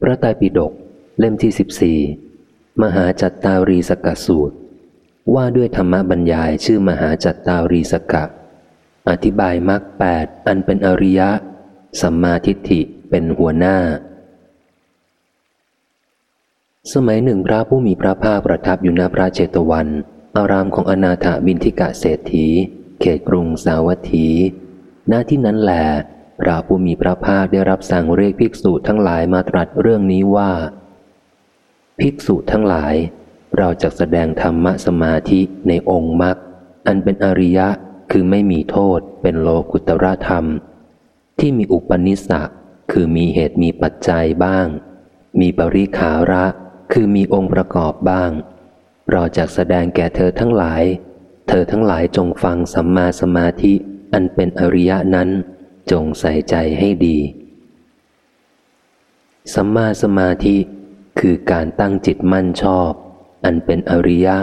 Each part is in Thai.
พระไตรปิฎกเล่มที่สิบสี่มหาจัตตารีสกสูตร ว่าด้วยธรรมบรรยายชื่อมหาจัตตารีสกะ อธิบายมรรคแปดอันเป็นอริยะ สัมมาทิฏฐิเป็นหัวหน้า สมัยหนึ่งพระผู้มีพระภาคประทับอยู่ณพระเจตวัน อารามของอนาถบินทิกะเศรษฐี เขตกรุงสาวัตถีหน้าที่นั้นแหล พระผู้มีพระภาคได้รับสั่งเรียกภิกษุทั้งหลายมาตรัสเรื่องนี้ว่า ภิกษุทั้งหลาย เราจะแสดงธรรมสมาธิในองค์มรรคอันเป็นอริยะคือไม่มีโทษเป็นโลกุตระธรรม ที่มีอุปนิสักคือมีเหตุมีปัจจัยบ้าง มีปริขาระคือมีองค์ประกอบบ้าง เราจะแสดงแก่เธอทั้งหลาย เธอทั้งหลายจงฟังสัมมาสมาธิอันเป็นอริยะนั้น จงใส่ใจให้ดี สัมมาสมาธิคือการตั้งจิตมั่นชอบ อันเป็นอริยะ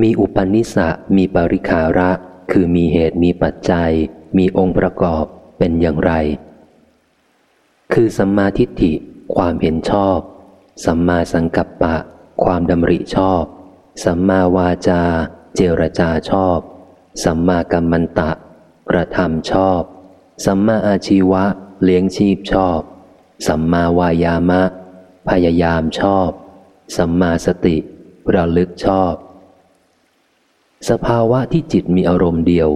มีอุปนิสะมีปริคาระ คือมีเหตุมีปัจจัย มีองค์ประกอบเป็นอย่างไร คือสัมมาทิฏฐิความเห็นชอบ สัมมาสังกัปปะ ความดำริชอบ สัมมาวาจา เจรจาชอบ สัมมากัมมันตะ กระทำชอบ สัมมาอาชีวะ เลี้ยงชีพชอบ สัมมาวายามะ พยายามชอบ สัมมาสติระลึกชอบ สภาวะที่จิตมีอารมณ์เดียว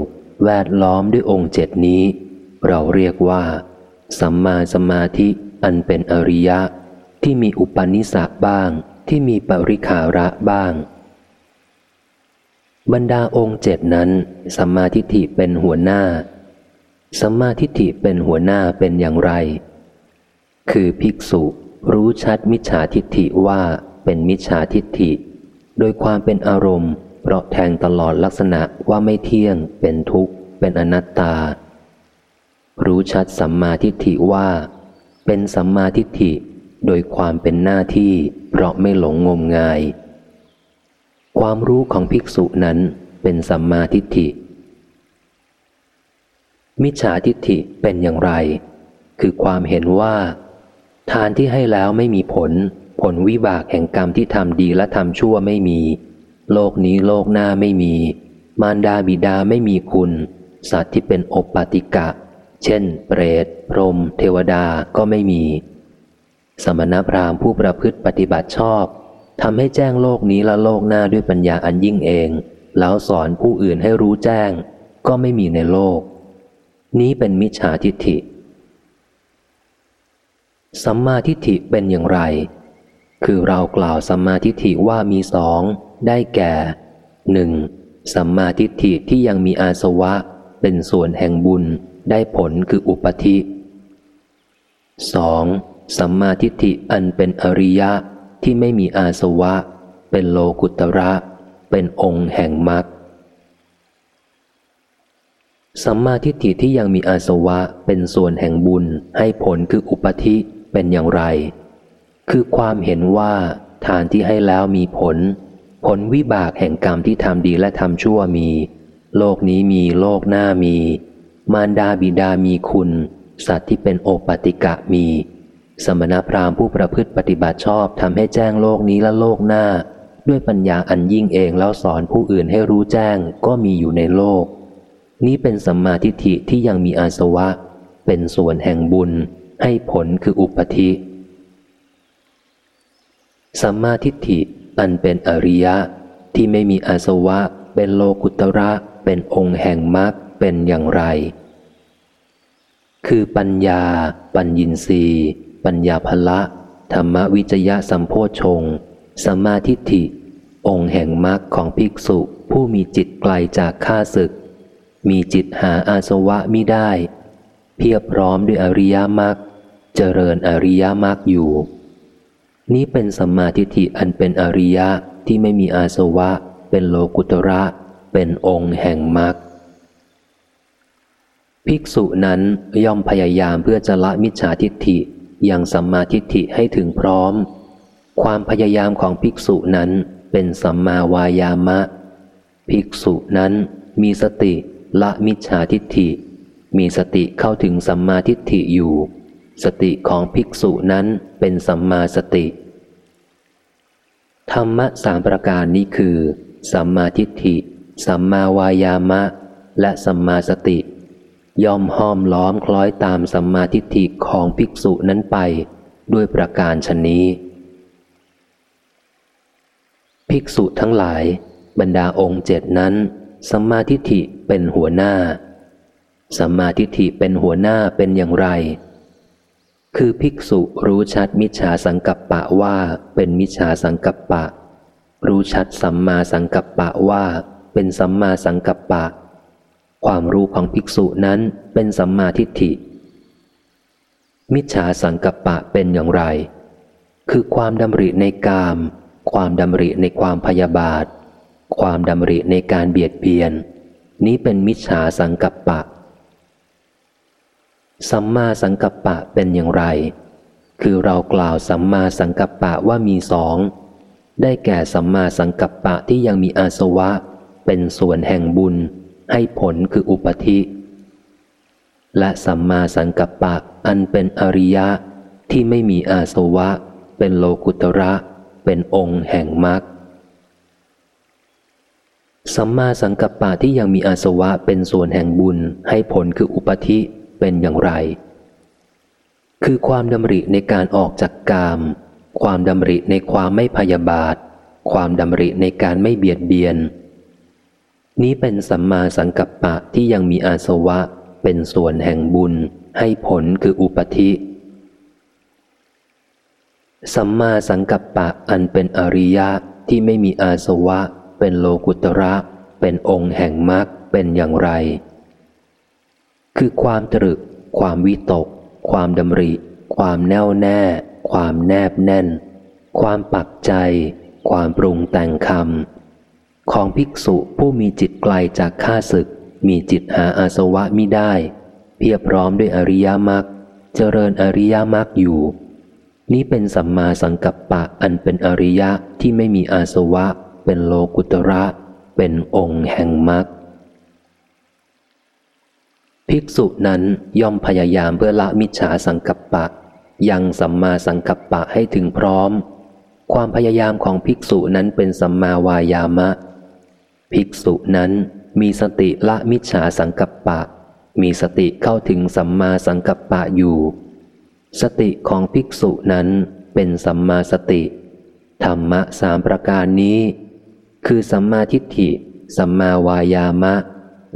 แวดล้อมด้วยองค์เจ็ดนี้ เราเรียกว่า สัมมาสมาธิอันเป็นอริยะ ที่มีอุปนิสักบ้าง ที่มีปริขาระบ้าง บรรดาองค์เจ็ดนั้นสัมมาทิฏฐิเป็นหัวหน้า สัมมาทิฏฐิเป็นหัวหน้าเป็นอย่างไร คือภิกษุรู้ชัดมิจฉาทิฏฐิว่าเป็นมิจฉาทิฏฐิ โดยความเป็นอารมณ์เพราะแทงตลอดลักษณะว่าไม่เที่ยง เป็นทุกข์ เป็นอนัตตา รู้ชัดสัมมาทิฏฐิว่า เป็นสัมมาทิฏฐิ โดยความเป็นหน้าที่ เพราะไม่หลงงมงาย ความรู้ของภิกษุนั้นเป็นสัมมาทิฏฐิ มิจฉาทิฏฐิเป็นอย่างไร คือความเห็นว่า ทานที่ให้แล้วไม่มีผล ผลวิบากแห่งกรรมที่ทำดีและทำชั่วไม่มี โลกนี้โลกหน้าไม่มี มารดาบิดาไม่มีคุณ สัตว์ที่เป็นอบปติกะ เช่น เปรต พรหมเทวดาก็ไม่มี สมณพราหมณ์ผู้ประพฤติปฏิบัติชอบทำให้แจ้งโลกนี้และโลกหน้าด้วยปัญญาอันยิ่งเอง แล้วสอนผู้อื่นให้รู้แจ้ง ก็ไม่มีในโลก นี้เป็นมิจฉาทิฏฐิ สัมมาทิฏฐิเป็นอย่างไร คือเรากล่าวสัมมาทิฏฐิว่ามีสอง ได้แก่หนึ่งสัมมาทิฏฐิที่ยังมีอาสวะ เป็นส่วนแห่งบุญได้ผลคืออุปธิสองสัมมาทิฏฐิอันเป็นอริยะที่ไม่มีอาสวะ เป็นโลกุตระ เป็นองค์แห่งมรรค สัมมาทิฏฐิที่ยังมีอาสวะเป็นส่วนแห่งบุญให้ผลคืออุปธิเป็นอย่างไร คือความเห็นว่าทานที่ให้แล้วมีผล ผลวิบากแห่งกรรมที่ทำดีและทำชั่วมี โลกนี้มีโลกหน้ามี มารดาบิดามีคุณ สัตว์ที่เป็นโอปติกะมี สมณพราหมณ์ผู้ประพฤติปฏิบัติชอบทำให้แจ้งโลกนี้และโลกหน้า ด้วยปัญญาอันยิ่งเองแล้วสอนผู้อื่นให้รู้แจ้งก็มีอยู่ในโลก นี้เป็นสัมมาทิฏฐิที่ยังมีอาสวะ เป็นส่วนแห่งบุญ ให้ผลคืออุปธิ สัมมาทิฏฐิอันเป็นอริยะ ที่ไม่มีอาสวะ เป็นโลกุตระ เป็นองค์แห่งมรรคเป็นอย่างไร คือปัญญา ปัญญินรีปัญญาภละธรรมวิจยะสัมโพชงสัมมาทิฏฐิ องค์แห่งมรรคของภิกษุผู้มีจิตไกลจากข้าศึก มีจิตหาอาสวะมิได้ เพียบพร้อมด้วยอริยมรรคเจริญอริยมรรคอยู่ นี้เป็นสัมมาทิฏฐิอันเป็นอริยะที่ไม่มีอาสวะ เป็นโลกุตระ เป็นองค์แห่งมรรคภิกษุนั้นย่อมพยายามเพื่อจะละมิจฉาทิฏฐิอย่างสัมมาทิฏฐิให้ถึงพร้อม ความพยายามของภิกษุนั้นเป็นสัมมาวายามะ ภิกษุนั้นมีสติ ละมิจฉาทิฏฐิ มีสติเข้าถึงสัมมาทิฏฐิอยู่ สติของภิกษุนั้นเป็นสัมมาสติ ธรรมะสามประการนี้คือ สัมมาทิฏฐิ สัมมาวายามะ และสัมมาสติ ย่อมห้อมล้อมคล้อยตามสัมมาทิฏฐิของภิกษุนั้นไป ด้วยประการชนนี้ ภิกษุทั้งหลาย บรรดาองค์เจ็ดนั้นสัมมาทิฏฐิ เป็นหัวหน้า สัมมาทิฏฐิเป็นหัวหน้าเป็นอย่างไร คือภิกษุรู้ชัดมิจฉาสังกัปปะว่าเป็นมิจฉาสังกัปปะ รู้ชัดสัมมาสังกัปปะว่า เป็นสัมมาสังกัปปะ ความรู้ของภิกษุนั้นเป็นสัมมาทิฏฐิ มิจฉาสังกัปปะเป็นอย่างไร คือความดำริในกาม ความดำริในความพยาบาทความดำริในการเบียดเบียน นี้เป็นมิจฉาสังกัปปะ สัมมาสังกัปปะเป็นอย่างไร คือเรากล่าวสัมมาสังกัปปะว่ามีสอง ได้แก่สัมมาสังกัปปะที่ยังมีอาสวะ เป็นส่วนแห่งบุญ ให้ผลคืออุปธิ และสัมมาสังกัปปะอันเป็นอริยะที่ไม่มีอาสวะ เป็นโลกุตระ เป็นองค์แห่งมรรค สัมมาสังกัปปะที่ยังมีอาสวะเป็นส่วนแห่งบุญให้ผลคืออุปธิเป็นอย่างไร คือความดำริในการออกจากกาม ความดำริในความไม่พยาบาท ความดำริในการไม่เบียดเบียน นี้เป็นสัมมาสังกัปปะที่ยังมีอาสวะเป็นส่วนแห่งบุญให้ผลคืออุปธิ สัมมาสังกัปปะอันเป็นอริยะที่ไม่มีอาสวะ เป็นโลกุตระ เป็นองค์แห่งมรรคเป็นอย่างไร คือความตรึก ความวิตก ความดำริ ความแน่วแน่ ความแนบแน่น ความปักใจ ความปรุงแต่งคำของภิกษุผู้มีจิตไกลจากข้าศึก มีจิตหาอาสวะมิได้ เพียบพร้อมด้วยอริยมรรคเจริญอริยมรรคอยู่นี้เป็นสัมมาสังกัปปะอันเป็นอริยะที่ไม่มีอาสวะ เป็นโลกุตระ เป็นองค์แห่งมรรคภิกษุนั้นย่อมพยายามเพื่อละมิจฉาสังกัปปะ ยังสัมมาสังกัปปะให้ถึงพร้อม ความพยายามของภิกษุนั้นเป็นสัมมาวายามะ ภิกษุนั้นมีสติละมิจฉาสังกัปปะ มีสติเข้าถึงสัมมาสังกัปปะอยู่ สติของภิกษุนั้นเป็นสัมมาสติ ธรรมะสามประการนี้ คือสัมมาทิฏฐิ สัมมาวายามะ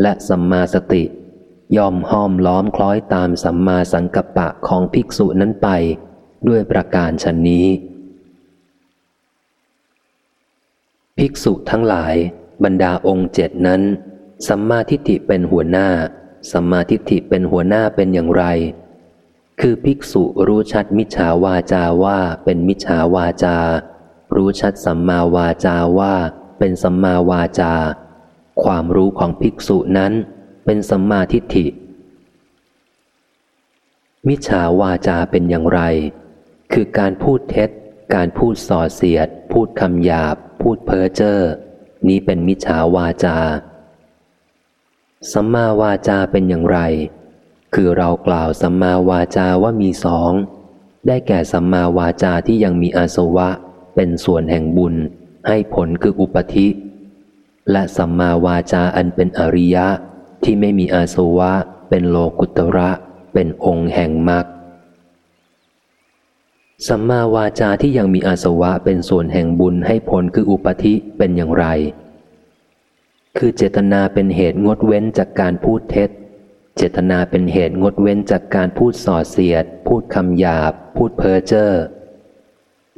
และสัมมาสติ ย่อมห้อมล้อมคล้อยตามสัมมาสังกัปปะของภิกษุนั้นไป ด้วยประการชนนี้ ภิกษุทั้งหลายบรรดาองค์เจ็ดนั้น สัมมาทิฏฐิเป็นหัวหน้า สัมมาทิฏฐิเป็นหัวหน้าเป็นอย่างไร คือภิกษุรู้ชัดมิจฉาวาจาว่าเป็นมิจฉาวาจา รู้ชัดสัมมาวาจาว่า เป็นสัมมาวาจา ความรู้ของภิกษุนั้นเป็นสัมมาทิฏฐิ มิจฉาวาจาเป็นอย่างไร คือการพูดเท็จ การพูดส่อเสียด พูดคำหยาบ พูดเพ้อเจ้อ นี้เป็นมิจฉาวาจา สัมมาวาจาเป็นอย่างไร คือเรากล่าวสัมมาวาจาว่ามีสอง ได้แก่สัมมาวาจาที่ยังมีอาสวะ เป็นส่วนแห่งบุญ ให้ผลคืออุปธิ และสัมมาวาจาอันเป็นอริยะที่ไม่มีอาสวะ เป็นโลกุตระ เป็นองค์แห่งมรรคสัมมาวาจาที่ยังมีอาสวะเป็นส่วนแห่งบุญให้ผลคืออุปธิเป็นอย่างไร คือเจตนาเป็นเหตุงดเว้นจากการพูดเท็จ เจตนาเป็นเหตุงดเว้นจากการพูดส่อเสียด พูดคำหยาบ พูดเพ้อเจ้อ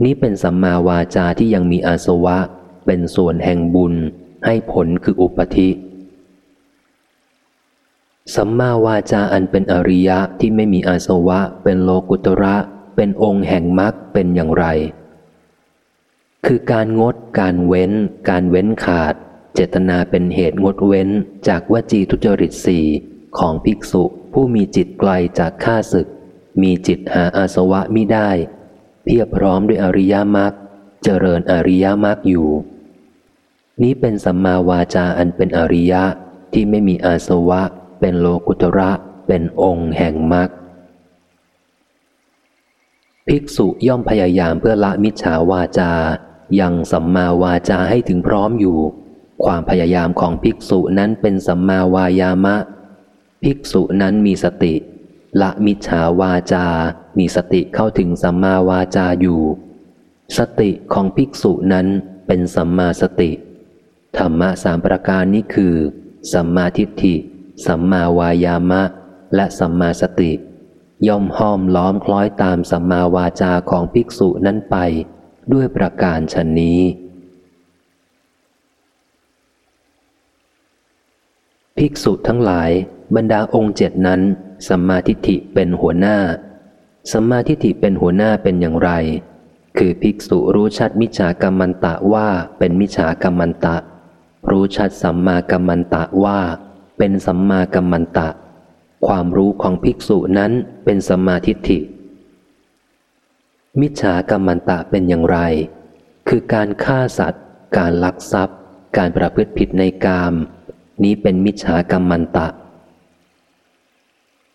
นี้เป็นสัมมาวาจาที่ยังมีอาสวะ เป็นส่วนแห่งบุญ ให้ผลคืออุปธิสัมมาวาจาอันเป็นอริยะที่ไม่มีอาสวะ เป็นโลกุตระ เป็นองค์แห่งมรรคเป็นอย่างไร คือการงด การเว้น การเว้นขาด เจตนาเป็นเหตุงดเว้นจากวจีทุจริตสี่ของภิกษุผู้มีจิตไกลจากข้าศึก มีจิตหาอาสวะมิได้ เพียบพร้อมด้วยอริยมรรคเจริญอริยมรรคอยู่ นี้เป็นสัมมาวาจาอันเป็นอริยะที่ไม่มีอาสวะ เป็นโลกุตระเป็นองค์แห่งมรรคภิกษุย่อมพยายามเพื่อละมิจฉาวาจา ยังสัมมาวาจาให้ถึงพร้อมอยู่ ความพยายามของภิกษุนั้นเป็นสัมมาวายามะ ภิกษุนั้นมีสติ ละมิจฉาวาจา มีสติเข้าถึงสัมมาวาจาอยู่ สติของภิกษุนั้นเป็นสัมมาสติ ธรรมะสามประการนี้คือ สัมมาทิฏฐิ สัมมาวายามะ และสัมมาสติ ย่อมห้อมล้อมคล้อยตามสัมมาวาจาของภิกษุนั้นไป ด้วยประการชนนี้ ภิกษุทั้งหลายบรรดาองค์เจ็ดนั้นสัมมาทิฏฐิเป็นหัวหน้า สัมมาทิฏฐิเป็นหัวหน้าเป็นอย่างไร คือภิกษุรู้ชัดมิจฉากรรมันตะว่าเป็นมิจฉากรรมันตะ รู้ชัดสัมมากรรมันตะว่า เป็นสัมมากรรมันตะ ความรู้ของภิกษุนั้นเป็นสัมมาธิฏฐิ มิจฉากรรมันตะเป็นอย่างไร คือการฆ่าสัตว์ การลักทรัพย์ การประพฤติผิดในกาม นี้เป็นมิจฉากรรมันตะ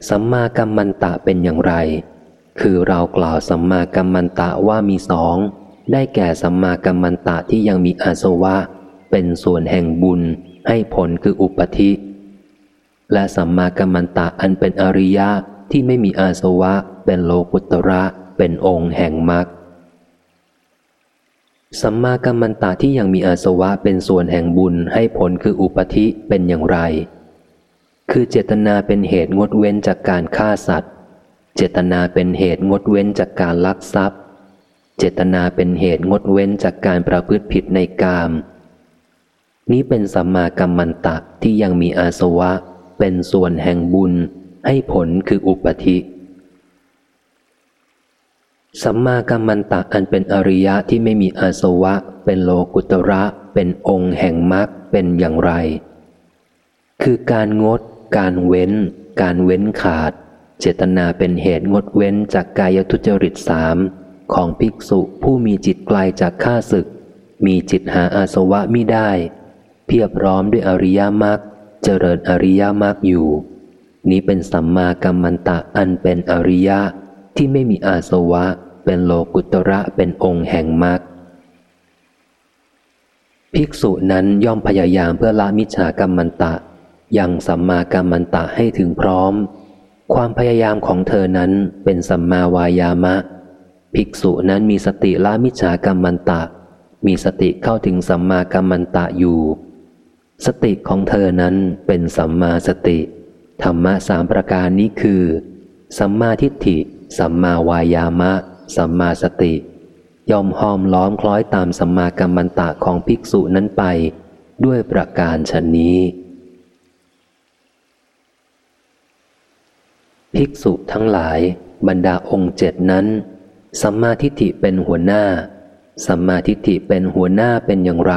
สัมมากัมมันตะเป็นอย่างไร คือเรากล่าวสัมมากัมมันตะว่ามีสอง ได้แก่สัมมากัมมันตะที่ยังมีอาสวะ เป็นส่วนแห่งบุญ ให้ผลคืออุปธิ และสัมมากัมมันตะอันเป็นอริยะที่ไม่มีอาสวะ เป็นโลกุตระ เป็นองค์แห่งมรรคสัมมากัมมันตะที่ยังมีอาสวะเป็นส่วนแห่งบุญให้ผลคืออุปธิเป็นอย่างไร คือเจตนาเป็นเหตุงดเว้นจากการฆ่าสัตว์ เจตนาเป็นเหตุงดเว้นจากการลักทรัพย์ เจตนาเป็นเหตุงดเว้นจากการประพฤติผิดในกาม นี้เป็นสัมมากัมมันตะที่ยังมีอาสวะ เป็นส่วนแห่งบุญ ให้ผลคืออุปธิสัมมากัมมันตะอันเป็นอริยะที่ไม่มีอาสวะ เป็นโลกุตระ เป็นองค์แห่งมรรคเป็นอย่างไร คือการงด การเว้น การเว้นขาด เจตนาเป็นเหตุงดเว้นจากกายทุจริตสามของภิกษุผู้มีจิตไกลจากข้าศึก มีจิตหาอาสวะมิได้ เพียบพร้อมด้วยอริยมรรคเจริญอริยมรรคอยู่ นี้เป็นสัมมากัมมันตะอันเป็นอริยะที่ไม่มีอาสวะ เป็นโลกุตระเป็นองค์แห่งมรรคภิกษุนั้นย่อมพยายามเพื่อละมิจฉากรรมันตะ ยังสัมมากัมมันตะให้ถึงพร้อม ความพยายามของเธอนั้นเป็นสัมมาวายามะ ภิกษุนั้นมีสติละมิจฉากรรมันตะ มีสติเข้าถึงสัมมากัมมันตะอยู่ สติของเธอนั้นเป็นสัมมาสติ ธรรมะสามประการนี้คือ สัมมาทิฏฐิ สัมมาวายามะ สัมมาสติยอมห้อมล้อมคล้อยตามสัมมากัมมันตะของภิกษุนั้นไป ด้วยประการชนนี้ ภิกษุทั้งหลายบรรดาองค์เจ็ดนั้น สัมมาทิฏฐิเป็นหัวหน้า สัมมาทิฏฐิเป็นหัวหน้าเป็นอย่างไร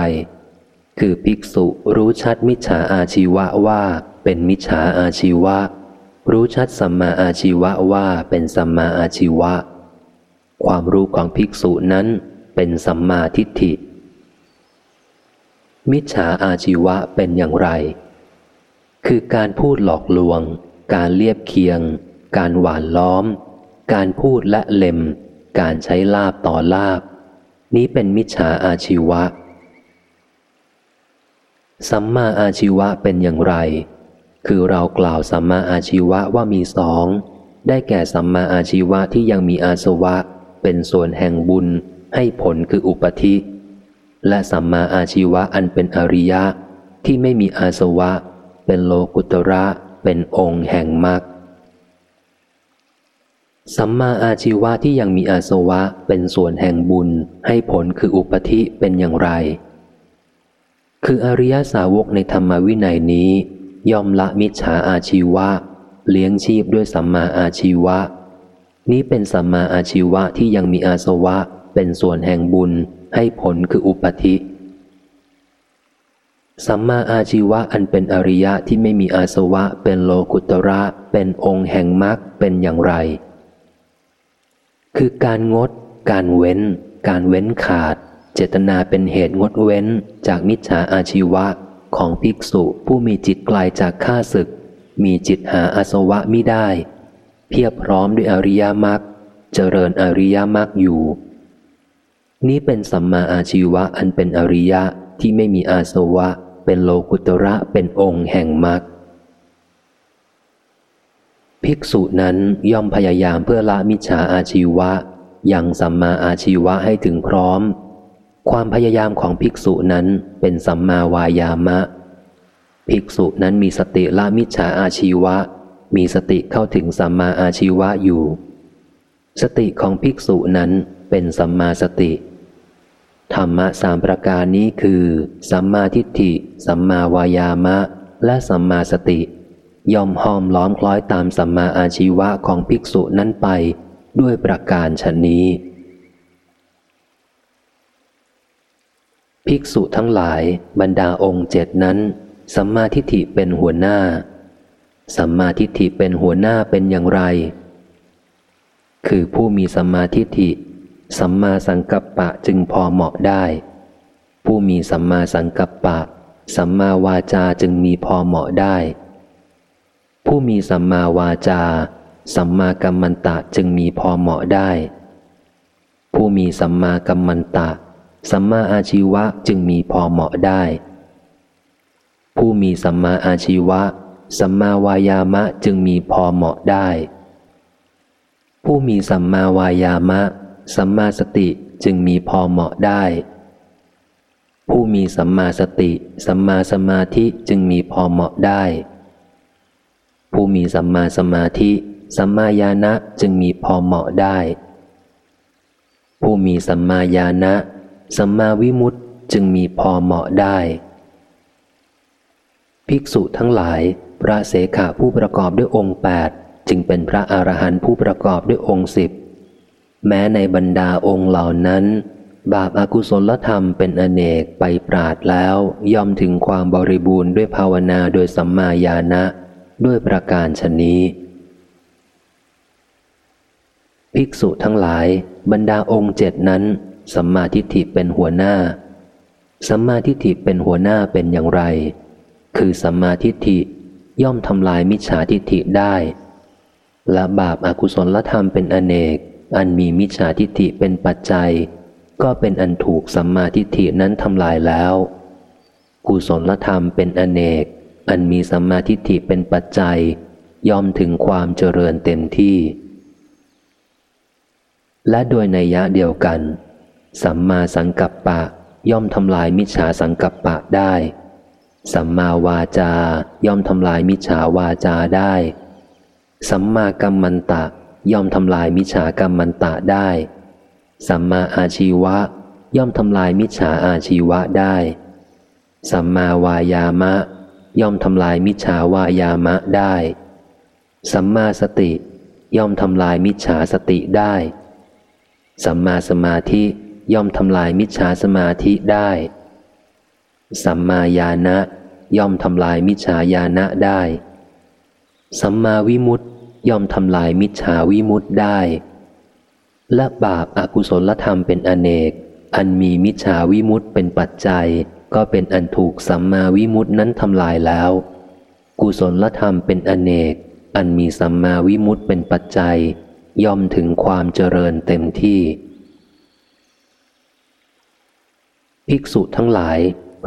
คือภิกษุรู้ชัดมิจฉาอาชีวะว่าเป็นมิจฉาอาชีวะ รู้ชัดสัมมาอาชีวะว่าเป็นสัมมาอาชีวะ ความรู้ของภิกษุนั้นเป็นสัมมาทิฏฐิ มิจฉาอาชีวะเป็นอย่างไร คือการพูดหลอกลวง การเลียบเคียง การหวานล้อม การพูดและเล็ม การใช้ลาบต่อลาบ นี้เป็นมิจฉาอาชีวะ สัมมาอาชีวะเป็นอย่างไร คือเรากล่าวสัมมาอาชีวะว่ามีสอง ได้แก่สัมมาอาชีวะที่ยังมีอาสวะ เป็นส่วนแห่งบุญให้ผลคืออุปธิ และสัมมาอาชีวะอันเป็นอริยะที่ไม่มีอาสวะ เป็นโลกุตระ เป็นองค์แห่งมรรคสัมมาอาชีวะที่ยังมีอาสวะเป็นส่วนแห่งบุญให้ผลคืออุปธิเป็นอย่างไร คืออริยสาวกในธรรมวินัยนี้ยอมละมิจฉาอาชีวะ เลี้ยงชีพด้วยสัมมาอาชีวะ นี้เป็นสัมมาอาชีวะที่ยังมีอาสวะเป็นส่วนแห่งบุญให้ผลคืออุปธิ สัมมาอาชีวะอันเป็นอริยะที่ไม่มีอาสวะ เป็นโลกุตระ เป็นองค์แห่งมรรคเป็นอย่างไร คือการงด การเว้น การเว้นขาด เจตนาเป็นเหตุงดเว้นจากมิจฉาอาชีวะของภิกษุผู้มีจิตไกลจากข้าศึก มีจิตหาอาสวะมิได้ เพียบพร้อมด้วยอริยมรรคเจริญอริยมรรคอยู่ นี้เป็นสัมมาอาชีวะอันเป็นอริยะ ที่ไม่มีอาสวะ เป็นโลกุตระเป็นองค์แห่งมรรคภิกษุนั้นย่อมพยายามเพื่อละมิจฉาอาชีวะยังสัมมาอาชีวะให้ถึงพร้อม ความพยายามของภิกษุนั้นเป็นสัมมาวายามะ ภิกษุนั้นมีสติละมิจฉาอาชีวะ มีสติเข้าถึงสัมมาอาชีวะอยู่ สติของภิกษุนั้นเป็นสัมมาสติ ธรรมะสามประการนี้คือ สัมมาทิฏฐิ สัมมาวายามะ และสัมมาสติ ย่อมห้อมล้อมคล้อยตามสัมมาอาชีวะของภิกษุนั้นไป ด้วยประการชนนี้ ภิกษุทั้งหลายบรรดาองค์เจ็ดนั้น สัมมาทิฏฐิเป็นหัวหน้า สัมมาทิฏฐิเป็นหัวหน้าเป็นอย่างไร คือผู้มีสัมมาทิฏฐิ สัมมาสังกัปปะจึงพอเหมาะได้ ผู้มีสัมมาสังกัปปะ สัมมาวาจาจึงมีพอเหมาะได้ ผู้มีสัมมาวาจา สัมมากัมมันตะจึงมีพอเหมาะได้ ผู้มีสัมมากัมมันตะ สัมมาอาชีวะจึงมีพอเหมาะได้ ผู้มีสัมมาอาชีวะ สัมมาวายามะจึงมีพอเหมาะได้ ผู้มีสัมมาวายามะ สัมมาสติจึงมีพอเหมาะได้ ผู้มีสัมมาสติ สัมมาสมาธิจึงมีพอเหมาะได้ ผู้มีสัมมาสมาธิ สัมมาญาณะจึงมีพอเหมาะได้ ผู้มีสัมมาญาณะ สัมมาวิมุตติจึงมีพอเหมาะได้ ภิกษุทั้งหลาย พระเสขาผู้ประกอบด้วยองค์แปดจึงเป็นพระอรหันต์ผู้ประกอบด้วยองค์สิบ แม้ในบรรดาองค์เหล่านั้น บาปอากุศลธรรมเป็นอเนกไปปราดแล้วย่อมถึงความบริบูรณ์ด้วยภาวนาโดยสัมมาญาณะ ด้วยประการชนนี้ ภิกษุทั้งหลาย บรรดาองค์เจ็ดนั้น สัมมาทิฏฐิเป็นหัวหน้า สัมมาทิฏฐิเป็นหัวหน้าเป็นอย่างไร คือสัมมาทิฏฐิย่อมทำลายมิจฉาทิฏฐิได้ และบาปอากุศลธรรมเป็นอเนก อันมีมิจฉาทิฏฐิเป็นปัจจัย ก็เป็นอันถูกสัมมาทิฏฐินั้นทำลายแล้ว กุศลธรรมเป็นอเนก อันมีสัมมาทิฏฐิเป็นปัจจัย ย่อมถึงความเจริญเต็มที่ และโดยในยะเดียวกัน สัมมาสังกัปปะย่อมทำลายมิจฉาสังกัปปะได้ สัมมาวาจาย่อมทำลายมิจฉาวาจาได้ สัมมากัมมันตะ ย่อมทำลายมิจฉากัมมันตะได้ สัมมาอาชีวะ ย่อมทำลายมิจฉาอาชีวะได้ สัมมาวายามะ ย่อมทำลายมิจฉาวายามะได้ สัมมาสติ ย่อมทำลายมิจฉาสติได้ สัมมาสมาธิย่อมทำลายมิจฉาสมาธิได้ สัมมาญาณะย่อมทำลายมิจฉาญาณะได้ สัมมาวิมุตติ ย่อมทำลายมิจฉาวิมุตติได้ และบาปอากุศลธรรมเป็นอเนก อันมีมิจฉาวิมุตติเป็นปัจจัย ก็เป็นอันถูกสัมมาวิมุตนั้นทำลายแล้ว กุศลธรรมเป็นอเนก อันมีสัมมาวิมุตเป็นปัจจัย ย่อมถึงความเจริญเต็มที่ ภิกษุทั้งหลาย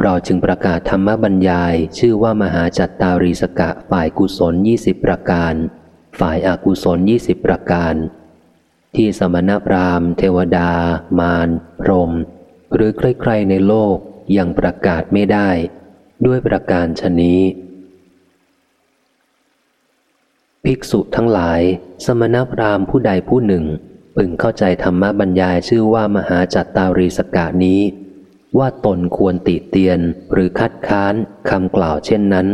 เราจึงประกาศธรรมบรรยาย ชื่อว่ามหาจัตตารีสกะฝ่ายกุศลยี่สิบประการ ฝ่ายอากุศลยี่สิบประการ ที่สมณพราหมณ์ เทวดา มารพรม หรือใครๆในโลกยังประกาศไม่ได้ ด้วยประการชนี้ ภิกษุทั้งหลาย สมณพราหมณ์ผู้ใดผู้หนึ่ง พึงเข้าใจธรรมบรรยายชื่อว่ามหาจัตตารีสกานี้ ว่าตนควรติเตียนหรือคัดค้านคำกล่าวเช่นนั้น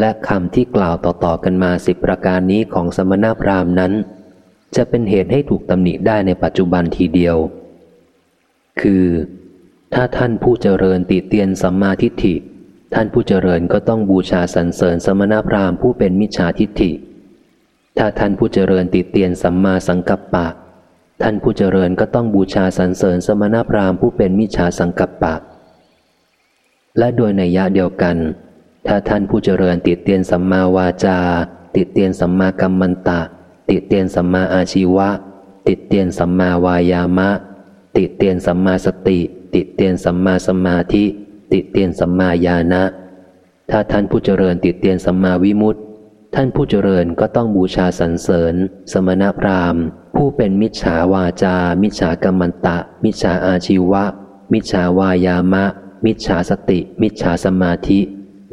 และคำที่กล่าวต่อๆกันมาสิบประการนี้ของสมณพราหมณ์นั้น จะเป็นเหตุให้ถูกตำหนิได้ในปัจจุบันทีเดียว คือ ถ้าท่านผู้เจริญติเตียนสัมมาทิฏฐิ ท่านผู้เจริญก็ต้องบูชาสรรเสริญสมณพราหมณ์ผู้เป็นมิจฉาทิฏฐิ ถ้าท่านผู้เจริญติเตียนสัมมาสังกัปปะ ท่านผู้เจริญก็ต้องบูชาสรรเสริญสมณพราหมณ์ผู้เป็นมิจฉาสังกัปปะ และโดยในยะเดียวกัน ถ้าท่านผู้เจริญติดเตียนสัมมาวาจา ติดเตียนสัมมากัมมันตะ ติดเตียนสัมมาอาชีวะ ติดเตียนสัมมาวายามะ ติดเตียนสัมมาสติ ติดเตียนสัมมาสมาธิ ติดเตียนสัมมาญาณะ ถ้าท่านผู้เจริญติดเตียนสัมมาวิมุตติ ท่านผู้เจริญก็ต้องบูชาสรรเสริญ สมณพราหมณ์ ผู้เป็นมิจฉาวาจา มิจฉากรรมันตะ มิจฉาอาชีวะ มิจฉาวายามะ มิจฉาสติ มิจฉาสมาธิ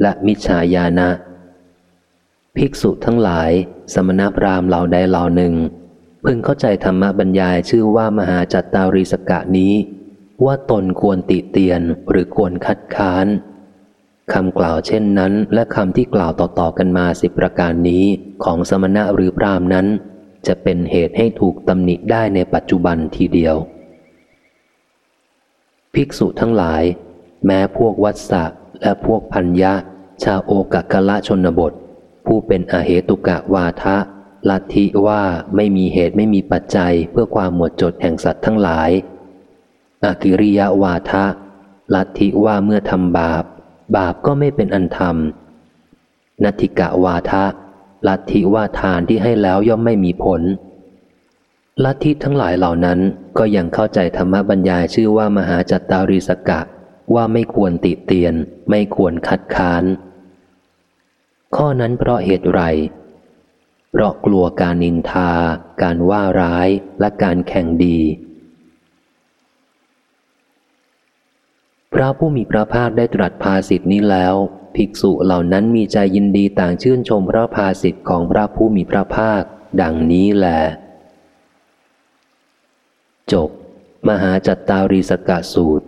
และมิจฉาญาณะ ภิกษุทั้งหลาย สมณพราหมณ์เหล่าใดเหล่าหนึ่ง พึงเข้าใจธรรมบรรยายชื่อว่ามหาจัตตาริสกะนี้ ว่าตนควรติเตียนหรือควรคัดค้านคำกล่าวเช่นนั้น และคำที่กล่าวต่อๆกันมาสิบประการนี้ของสมณะหรือพรามนั้น จะเป็นเหตุให้ถูกตำหนิได้ในปัจจุบันทีเดียว ภิกษุทั้งหลาย แม้พวกวัดสะ และพวกพัญญะ ชาวโอกกะละชนบท ผู้เป็นอาเหตุกะวาทะ ลัทธิว่าไม่มีเหตุไม่มีปัจจัยเพื่อความหมดจดแห่งสัตว์ทั้งหลาย อากิริยาวาทะ ลัทธิว่าเมื่อทำบาป บาปก็ไม่เป็นอันธรรมนัติกะวาทะ ลัทธิว่าทานที่ให้แล้วย่อมไม่มีผล ลัทธิทั้งหลายเหล่านั้นก็ยังเข้าใจธรรมบรรยายชื่อว่ามหาจัตตาริสกะ ว่าไม่ควรติเตียน ไม่ควรคัดค้าน ข้อนั้นเพราะเหตุไร เพราะกลัวการนินทา การว่าร้ายและการแข่งดี พระผู้มีพระภาคได้ตรัสภาสิทธินี้แล้ว ภิกษุเหล่านั้นมีใจยินดีต่างชื่นชมพระภาสิทธิ์ของพระผู้มีพระภาค ดังนี้แหลจบ มหาจัตตารีสกะสูตร